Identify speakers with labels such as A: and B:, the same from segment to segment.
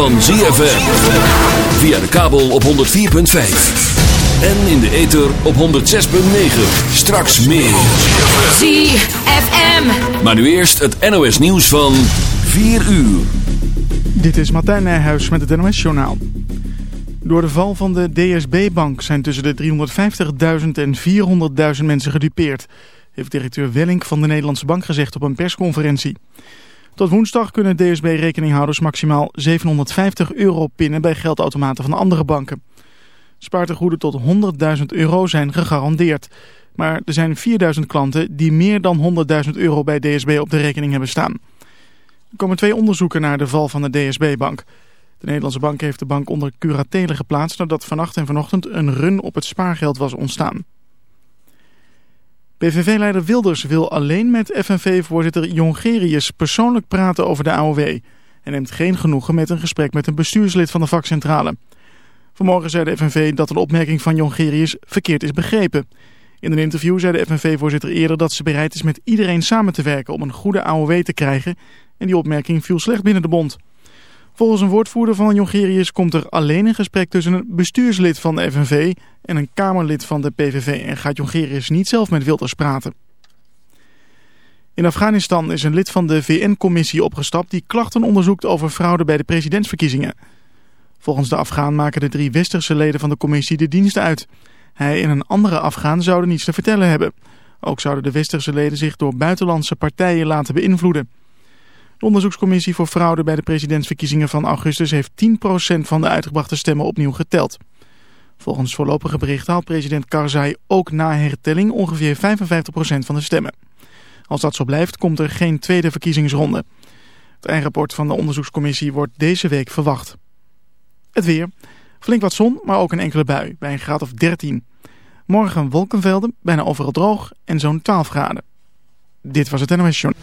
A: van ZFM. Via de kabel op 104.5. En in de ether op 106.9. Straks meer.
B: ZFM.
A: Maar nu eerst het NOS nieuws van 4 uur.
C: Dit is Martijn Nijhuis met het NOS-journaal. Door de val van de DSB-bank zijn tussen de 350.000 en 400.000 mensen gedupeerd... heeft directeur Wellink van de Nederlandse Bank gezegd op een persconferentie. Tot woensdag kunnen DSB-rekeninghouders maximaal 750 euro pinnen bij geldautomaten van andere banken. Spaartegoeden tot 100.000 euro zijn gegarandeerd. Maar er zijn 4.000 klanten die meer dan 100.000 euro bij DSB op de rekening hebben staan. Er komen twee onderzoeken naar de val van de DSB-bank. De Nederlandse bank heeft de bank onder curatele geplaatst... nadat vannacht en vanochtend een run op het spaargeld was ontstaan. PVV-leider Wilders wil alleen met FNV-voorzitter Jongerius persoonlijk praten over de AOW... en neemt geen genoegen met een gesprek met een bestuurslid van de vakcentrale. Vanmorgen zei de FNV dat een opmerking van Jongerius verkeerd is begrepen. In een interview zei de FNV-voorzitter eerder dat ze bereid is met iedereen samen te werken om een goede AOW te krijgen. En die opmerking viel slecht binnen de bond. Volgens een woordvoerder van Jongerius komt er alleen een gesprek tussen een bestuurslid van de FNV en een Kamerlid van de PVV en gaat Jongerius niet zelf met Wilders praten. In Afghanistan is een lid van de VN-commissie opgestapt die klachten onderzoekt over fraude bij de presidentsverkiezingen. Volgens de Afghaan maken de drie westerse leden van de commissie de dienst uit. Hij en een andere Afghaan zouden niets te vertellen hebben. Ook zouden de westerse leden zich door buitenlandse partijen laten beïnvloeden. De onderzoekscommissie voor fraude bij de presidentsverkiezingen van augustus heeft 10% van de uitgebrachte stemmen opnieuw geteld. Volgens voorlopige berichten haalt president Karzai ook na hertelling ongeveer 55% van de stemmen. Als dat zo blijft komt er geen tweede verkiezingsronde. Het eindrapport van de onderzoekscommissie wordt deze week verwacht. Het weer. Flink wat zon, maar ook een enkele bui bij een graad of 13. Morgen wolkenvelden, bijna overal droog en zo'n 12 graden. Dit was het NOS Journal.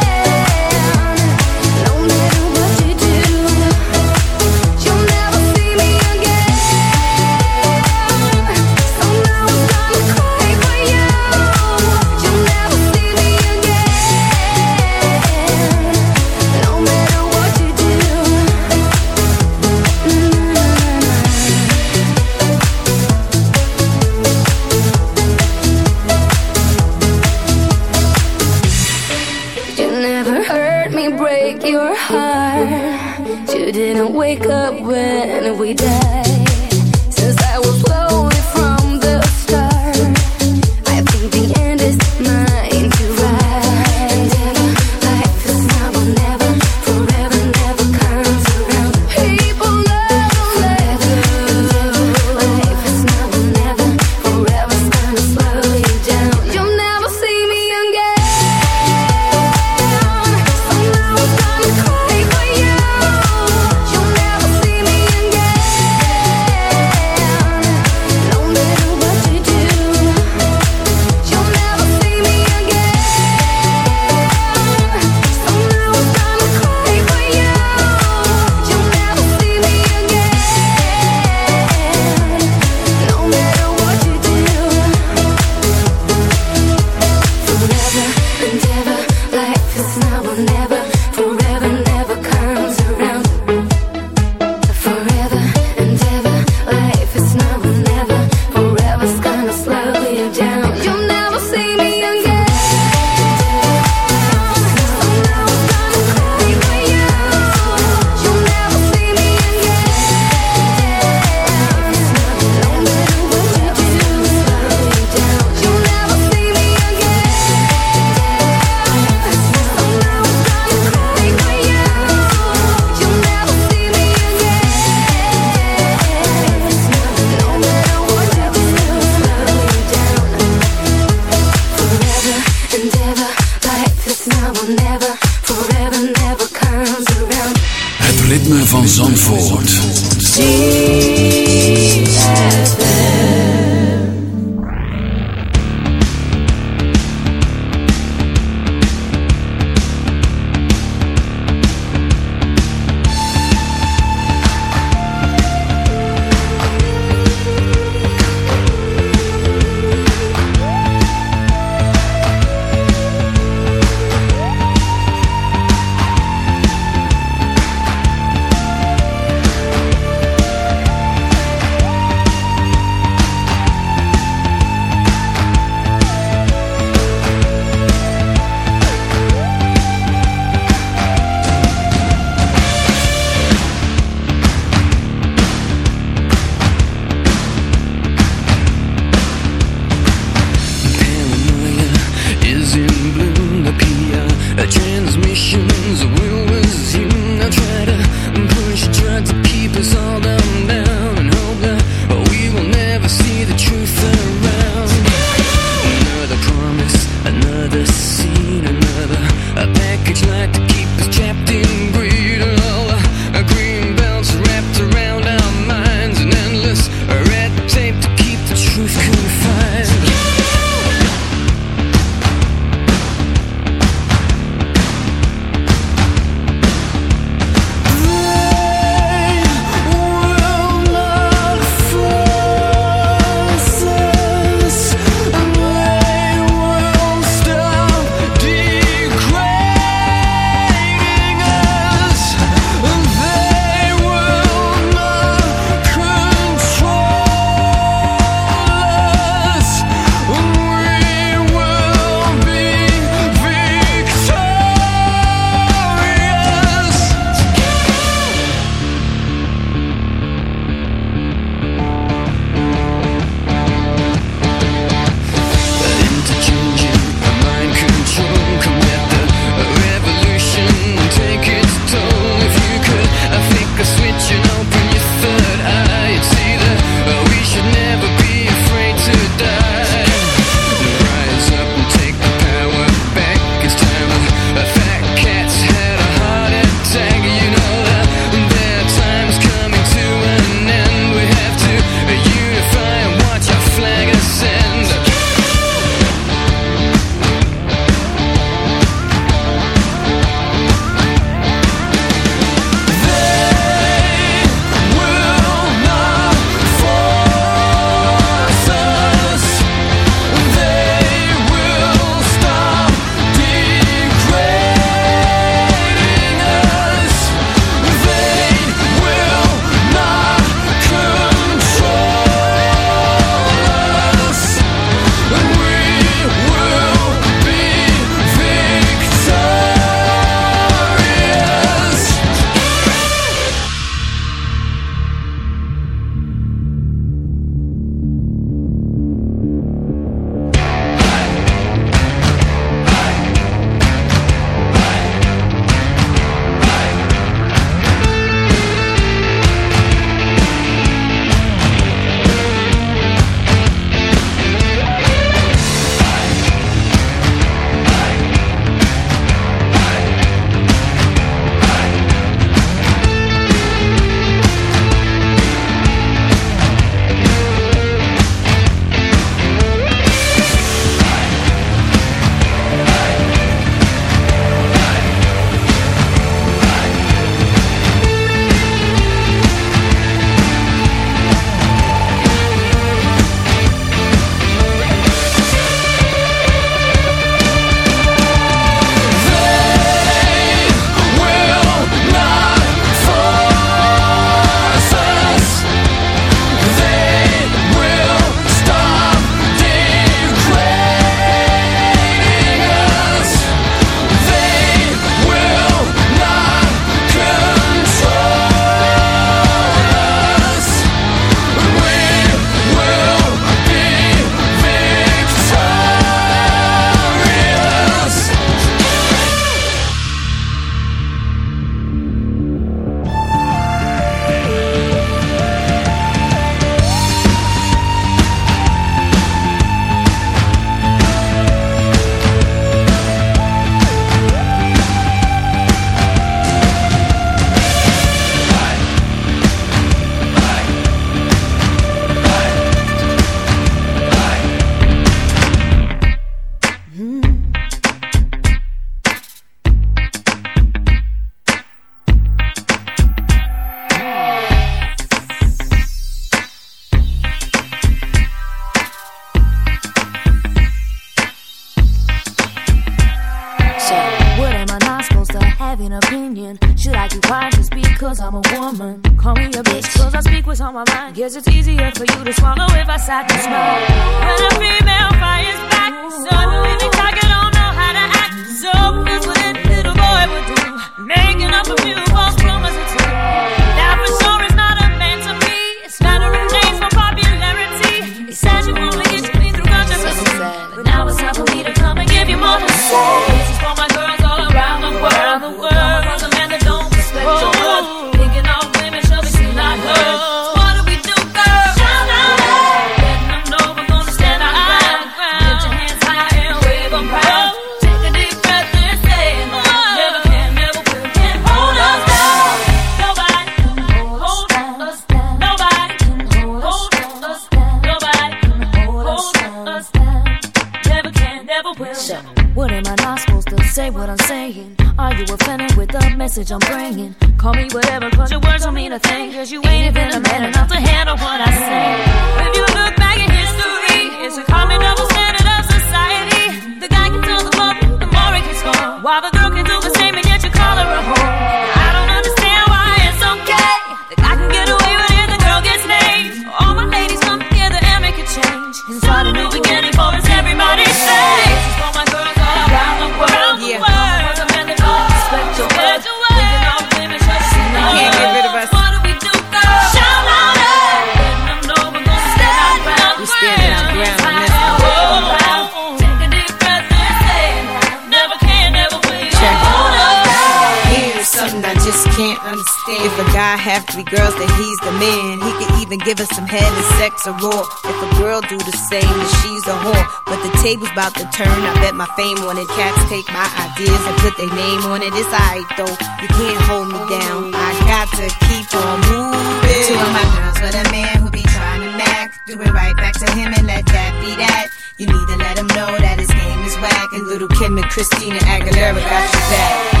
D: Give her
E: some head and sex a roar. If a girl do the same, then she's a whore. But the table's about to turn. I bet my fame on it. Cats take my ideas and put their name on it. It's alright though. You can't hold me down. I got to keep on moving. Two of my girls with a man who be trying to mac. Do it right back to him and let that be that. You need to let him know that his game is whack. And little Kim and Christina Aguilera got your back.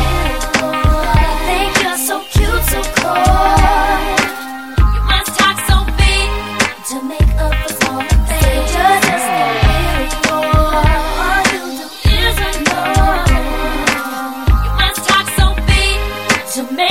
D: to make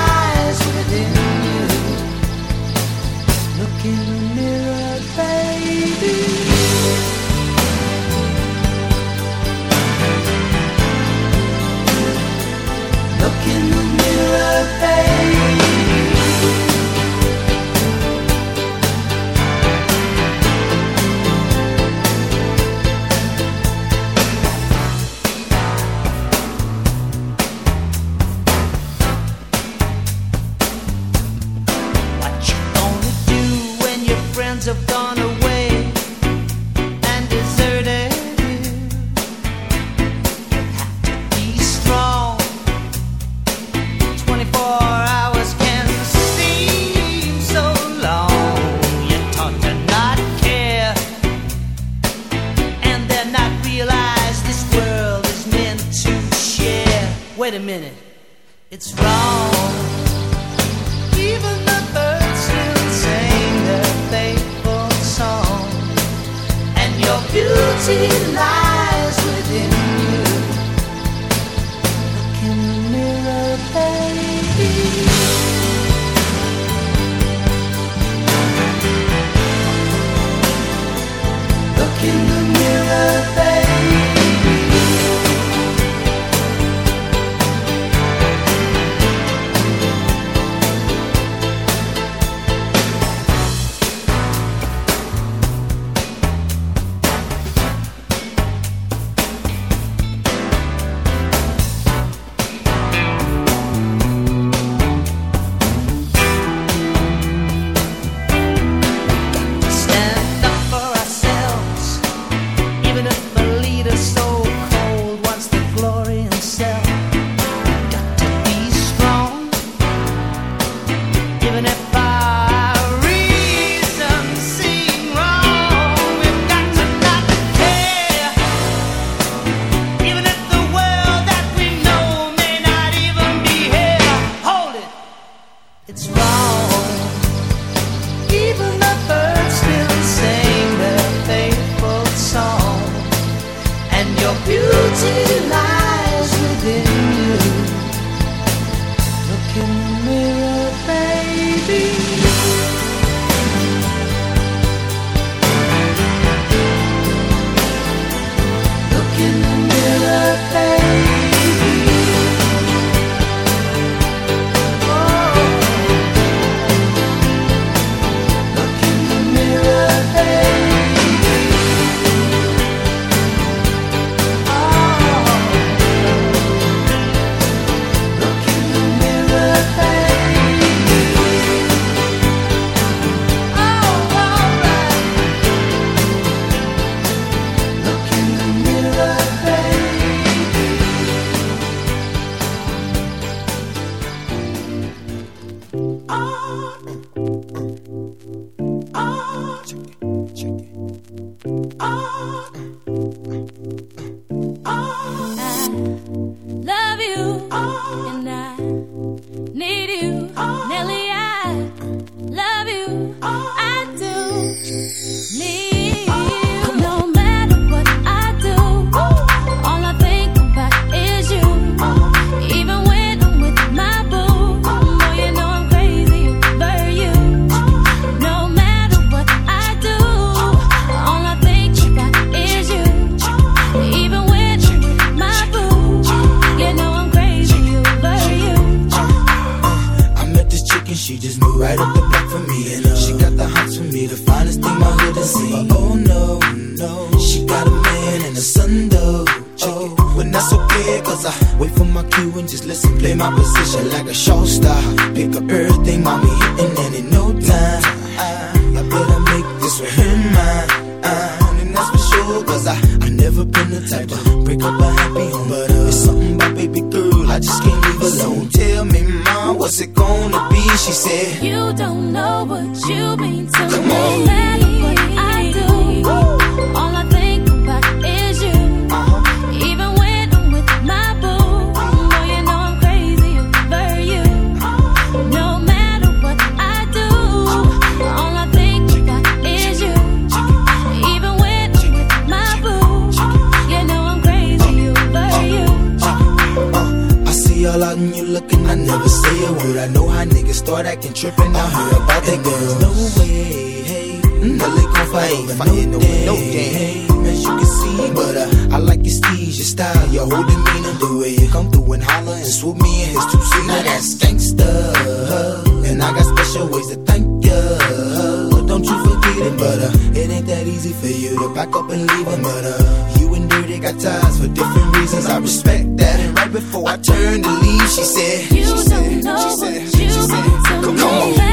F: she
D: all
F: out and you looking. I never say a word. I know how niggas start acting tripping. I heard about that girl. No way, hey. Mm, no lick on fire, ain't no, day, no day. As you can see, but uh, I like your steez, your style, your whole demeanor. The way you come through and holler and swoop me in his two seater. Now that's gangsta, and I got special ways to thank ya. But don't you forget it, but uh, it ain't that easy for you to back up and leave him, but uh got ties for different reasons. I respect that. And right before I turned to leave, she said, she said, she said, she said, come on.